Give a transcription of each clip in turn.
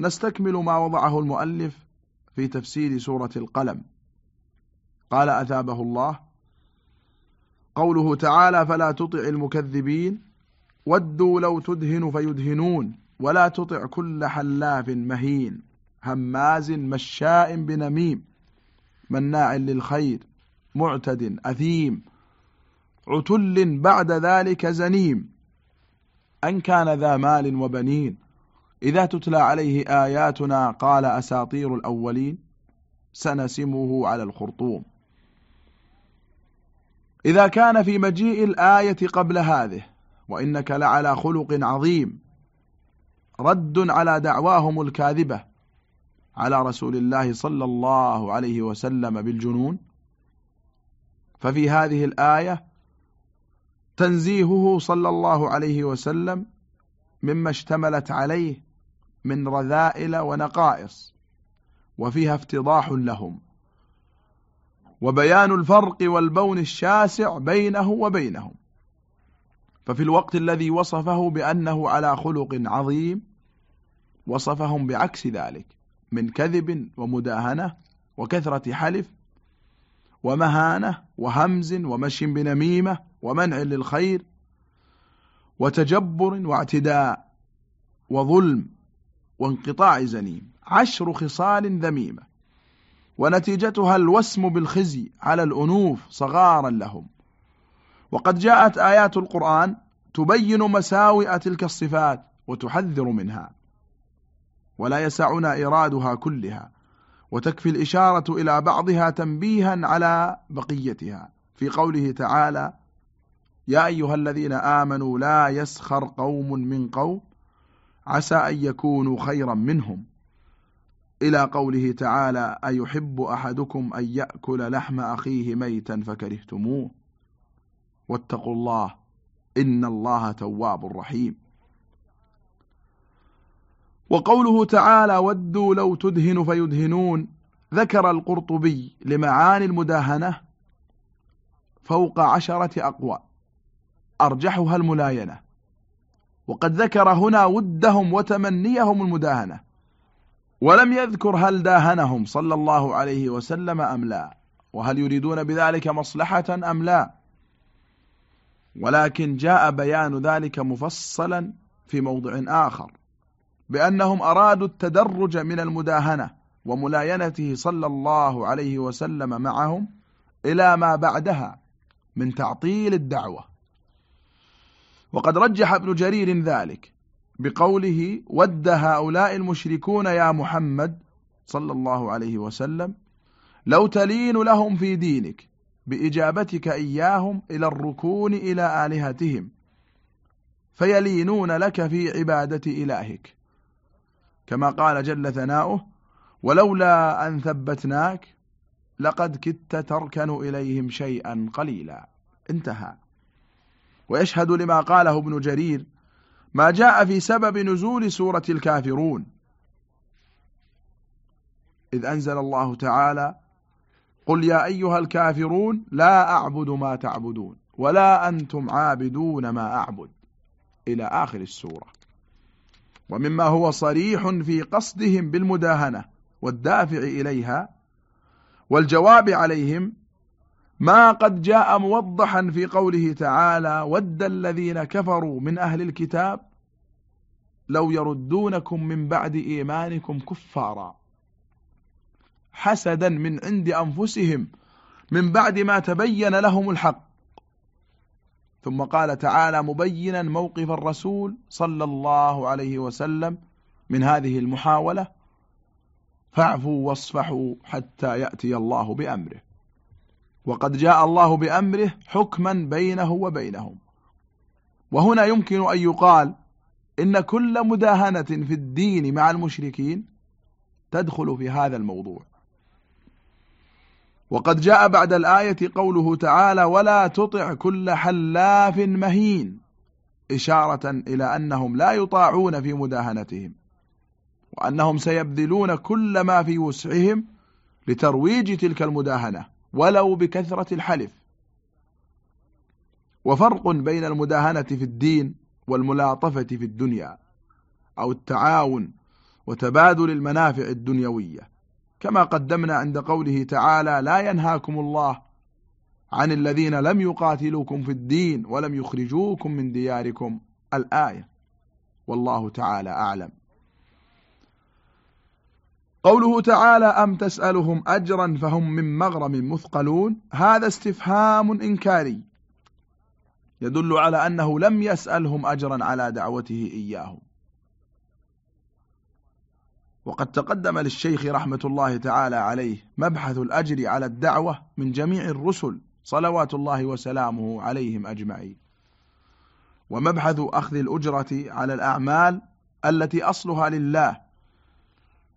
نستكمل ما وضعه المؤلف في تفسير سورة القلم. قال أثابه الله قوله تعالى فلا تطع المكذبين ودوا لو تدهن فيدهنون ولا تطع كل حلاف مهين هماز مشاء بنميم مناع للخير معتد أثيم عتل بعد ذلك زنيم أن كان ذا مال وبنين. إذا تتلى عليه آياتنا قال أساطير الأولين سنسمه على الخرطوم. إذا كان في مجيء الآية قبل هذه وإنك لعلى خلق عظيم رد على دعواهم الكاذبة على رسول الله صلى الله عليه وسلم بالجنون. ففي هذه الآية تنزيهه صلى الله عليه وسلم مما اشتملت عليه من رذائل ونقائص وفيها افتضاح لهم. وبيان الفرق والبون الشاسع بينه وبينهم. ففي الوقت الذي وصفه بأنه على خلق عظيم وصفهم بعكس ذلك من كذب ومداهنة وكثرة حلف ومهانة وهمز ومشي بنميمة ومنع للخير وتجبر واعتداء وظلم وانقطاع زنيم عشر خصال ذميمة. ونتيجتها الوسم بالخزي على الأنوف صغارا لهم. وقد جاءت آيات القرآن تبين مساوئ تلك الصفات وتحذر منها. ولا يسعنا إرادها كلها وتكفي الإشارة إلى بعضها تنبيها على بقيتها. في قوله تعالى يا أيها الذين آمنوا لا يسخر قوم من قوم عسى أن يكونوا خيرا منهم. إلى قوله تعالى أيحب أحدكم أن يأكل لحم أخيه ميتا فكرهتموه. واتقوا الله إن الله تواب رحيم. وقوله تعالى ودوا لو تدهن فيدهنون. ذكر القرطبي لمعاني المداهنة فوق عشرة أقوى. أرجحها الملاينة. وقد ذكر هنا ودهم وتمنيهم المداهنة ولم يذكر هل داهنهم صلى الله عليه وسلم أم لا وهل يريدون بذلك مصلحة أم لا. ولكن جاء بيان ذلك مفصلا في موضع آخر بأنهم أرادوا التدرج من المداهنة وملاينته صلى الله عليه وسلم معهم إلى ما بعدها من تعطيل الدعوة. وقد رجح ابن جرير ذلك بقوله ود هؤلاء المشركون يا محمد صلى الله عليه وسلم لو تلين لهم في دينك بإجابتك إياهم إلى الركون إلى آلهتهم فيلينون لك في عبادة إلهك. كما قال جل ثناؤه ولولا أن ثبتناك لقد كدت تركن إليهم شيئا قليلا. انتهى. ويشهد لما قاله ابن جرير ما جاء في سبب نزول سورة الكافرون. إذ أنزل الله تعالى قل يا أيها الكافرون لا أعبد ما تعبدون ولا أنتم عابدون ما أعبد. إلى آخر السورة. ومما هو صريح في قصدهم بالمداهنة والدافع إليها والجواب عليهم ما قد جاء موضحا في قوله تعالى ود الذين كفروا من أهل الكتاب لو يردونكم من بعد إيمانكم كفارا حسدا من عند أنفسهم من بعد ما تبين لهم الحق. ثم قال تعالى مبينا موقف الرسول صلى الله عليه وسلم من هذه المحاولة فاعفوا واصفحوا حتى يأتي الله بأمره وقد جاء الله بأمره حكما بينه وبينهم. وهنا يمكن أن يقال إن كل مداهنة في الدين مع المشركين تدخل في هذا الموضوع. وقد جاء بعد الآية قوله تعالى ولا تطع كل حلاف مهين إشارة إلى أنهم لا يطاعون في مداهنتهم وأنهم سيبذلون كل ما في وسعهم لترويج تلك المداهنة. ولو بكثرة الحلف. وفرق بين المداهنة في الدين والملاطفة في الدنيا أو التعاون وتبادل المنافع الدنيوية. كما قدمنا عند قوله تعالى لا ينهاكم الله عن الذين لم يقاتلوكم في الدين ولم يخرجوكم من دياركم. الآية. والله تعالى أعلم. قوله تعالى أم تسألهم أجرا فهم من مغرم مثقلون. هذا استفهام إنكاري. يدل على أنه لم يسألهم أجرا على دعوته إياهم. وقد تقدم للشيخ رحمة الله تعالى عليه مبحث الأجر على الدعوة من جميع الرسل صلوات الله وسلامه عليهم أجمعين. ومبحث أخذ الأجرة على الأعمال التي أصلها لله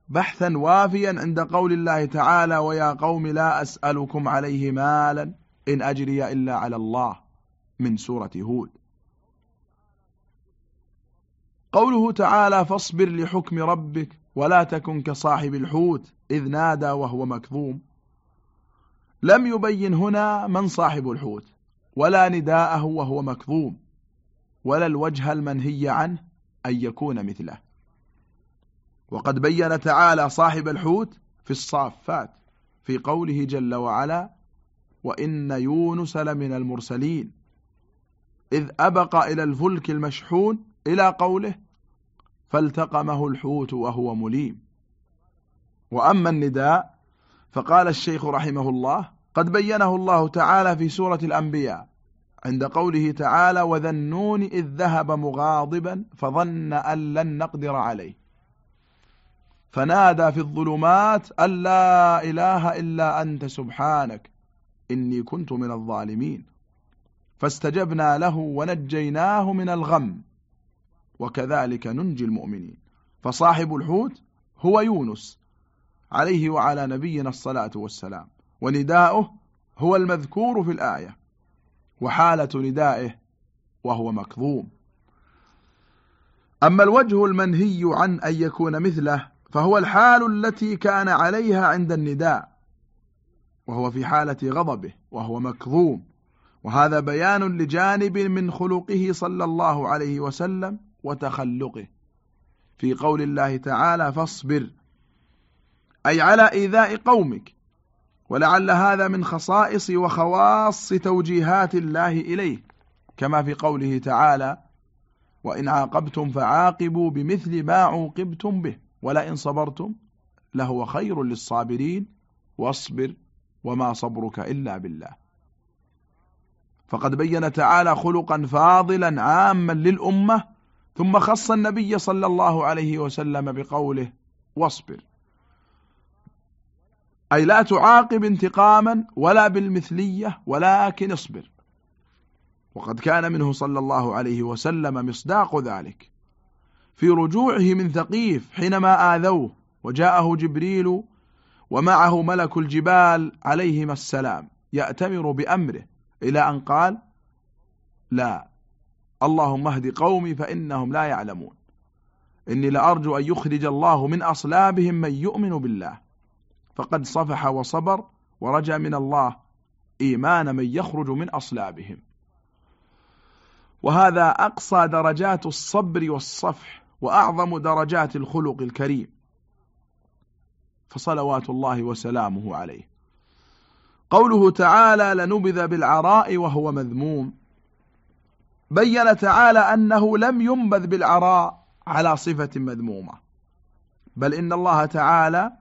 بحثا وافيا عند قول الله تعالى ويا قوم لا أسألكم عليه مالا إن أجري إلا على الله من سورة هود. قوله تعالى فاصبر لحكم ربك ولا تكن كصاحب الحوت إذ نادى وهو مكظوم لم يبين هنا من صاحب الحوت ولا نداءه وهو مكظوم ولا الوجه المنهي عنه أن يكون مثله. وقد بين تعالى صاحب الحوت في الصافات في قوله جل وعلا وإن يونس لمن المرسلين إذ أبق إلى الفلك المشحون إلى قوله فالتقمه الحوت وهو مليم. وأما النداء فقال الشيخ رحمه الله قد بينه الله تعالى في سورة الأنبياء عند قوله تعالى وذا النون إذ ذهب مغاضبا فظن أن لن نقدر عليه. فنادى في الظلمات أن لا إله إلا أنت سبحانك إني كنت من الظالمين. فاستجبنا له ونجيناه من الغم وكذلك ننجي المؤمنين. فصاحب الحوت هو يونس عليه وعلى نبينا الصلاة والسلام ونداؤه هو المذكور في الآية وحالة ندائه وهو مكظوم. أما الوجه المنهي عن أن يكون مثله فهو الحال التي كان عليها عند النداء وهو في حالة غضبه وهو مكظوم. وهذا بيان لجانب من خلقه صلى الله عليه وسلم وتخلقه. في قول الله تعالى فاصبر. أي على إيذاء قومك. ولعل هذا من خصائص وخواص توجيهات الله إليه كما في قوله تعالى وإن عاقبتم فعاقبوا بمثل ما عوقبتم به. ولئن صبرتم لهو خير للصابرين واصبر وما صبرك إلا بالله. فقد بين تعالى خلقا فاضلا عاما للأمة ثم خص النبي صلى الله عليه وسلم بقوله واصبر. أي لا تعاقب انتقاما ولا بالمثلية ولكن اصبر. وقد كان منه صلى الله عليه وسلم مصداق ذلك. في رجوعه من ثقيف حينما آذوه وجاءه جبريل ومعه ملك الجبال عليهما السلام يأتمر بأمره إلى أن قال لا اللهم اهد قومي فإنهم لا يعلمون. إني لأرجو أن يخرج الله من أصلابهم من يؤمن بالله. فقد صفح وصبر ورجى من الله إيمان من يخرج من أصلابهم. وهذا أقصى درجات الصبر والصفح. وأعظم درجات الخلق الكريم. فصلوات الله وسلامه عليه. قوله تعالى لنبذ بالعراء وهو مذموم بين تعالى أنه لم ينبذ بالعراء على صفة مذمومة. بل إن الله تعالى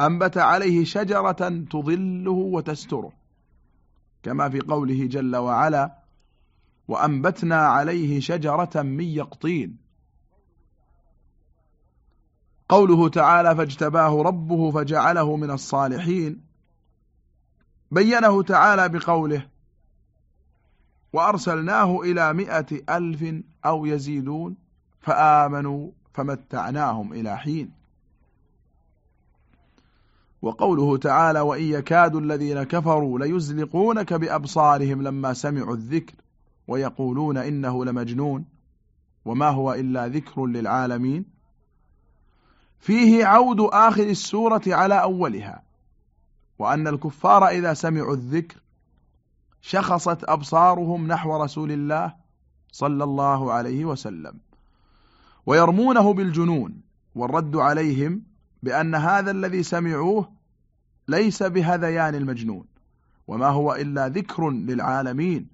أنبت عليه شجرة تظله وتستره. كما في قوله جل وعلا وأنبتنا عليه شجرة من يقطين قوله تعالى فاجتباه ربه فجعله من الصالحين. بينه تعالى بقوله وأرسلناه إلى مئة ألف أو يزيدون فآمنوا فمتعناهم إلى حين. وقوله تعالى وإن يكاد الذين كفروا ليزلقونك بأبصارهم لما سمعوا الذكر ويقولون إنه لمجنون وما هو إلا ذكر للعالمين. فيه عود آخر السورة على أولها وأن الكفار إذا سمعوا الذكر شخصت أبصارهم نحو رسول الله صلى الله عليه وسلم ويرمونه بالجنون والرد عليهم بأن هذا الذي سمعوه ليس بهذيان المجنون وما هو إلا ذكر للعالمين.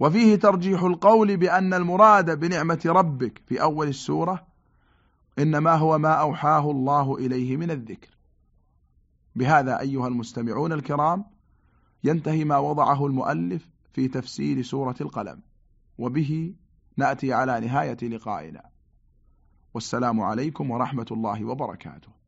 وفيه ترجيح القول بأن المراد بنعمة ربك في أول السورة إنما هو ما أوحاه الله إليه من الذكر. بهذا أيها المستمعون الكرام ينتهي ما وضعه المؤلف في تفسير سورة القلم وبه نأتي على نهاية لقائنا. والسلام عليكم ورحمة الله وبركاته.